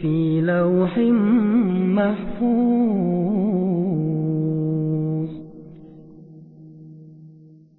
في لوح محفوظ.